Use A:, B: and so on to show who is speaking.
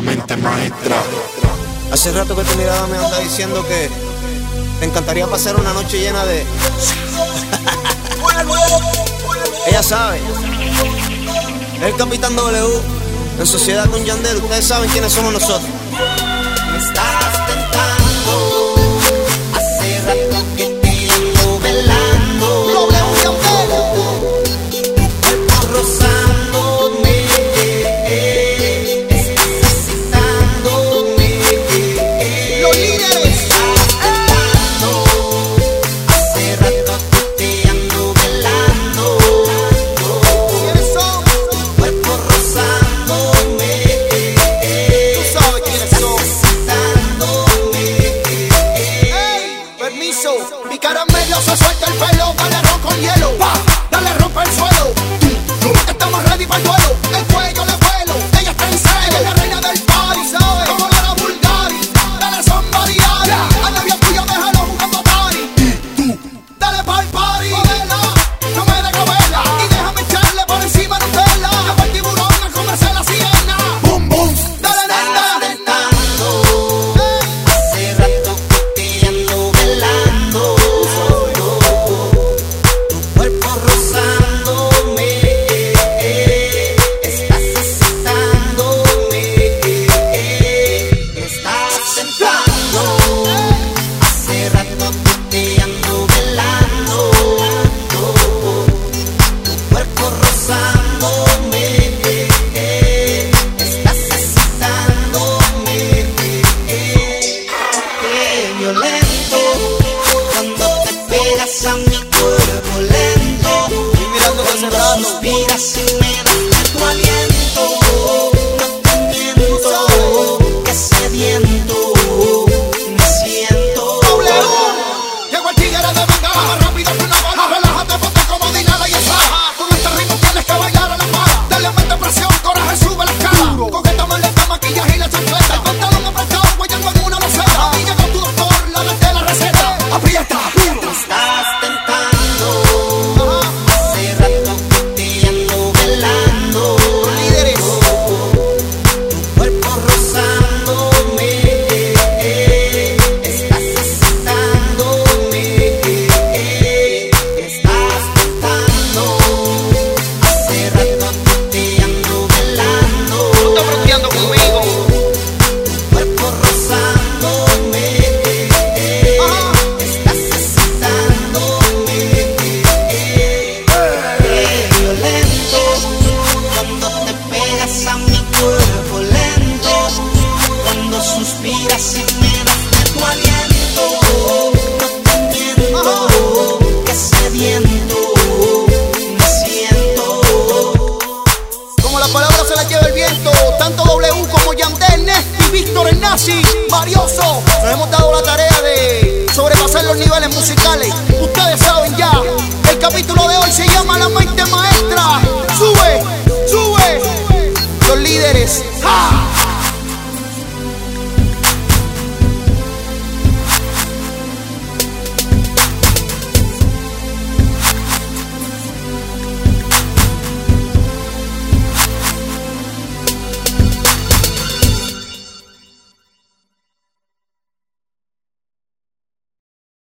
A: maestra.
B: Hace rato que tu mirada me anda diciendo que te encantaría pasar una noche llena de. Ella sabe. El Capitán W. En sociedad con Yandel, ustedes saben quiénes somos nosotros. Mi cara en medio se suelta el pelo, dale rojo con hielo. Pa, dale rompa el suelo. Estamos ready para el duelo.
C: violento Cuando te pegas a mi cuerpo lento Y mirando que
B: se musicales. Ustedes saben ya, el capítulo de hoy se llama La Mente Maestra. Sube, sube, los líderes.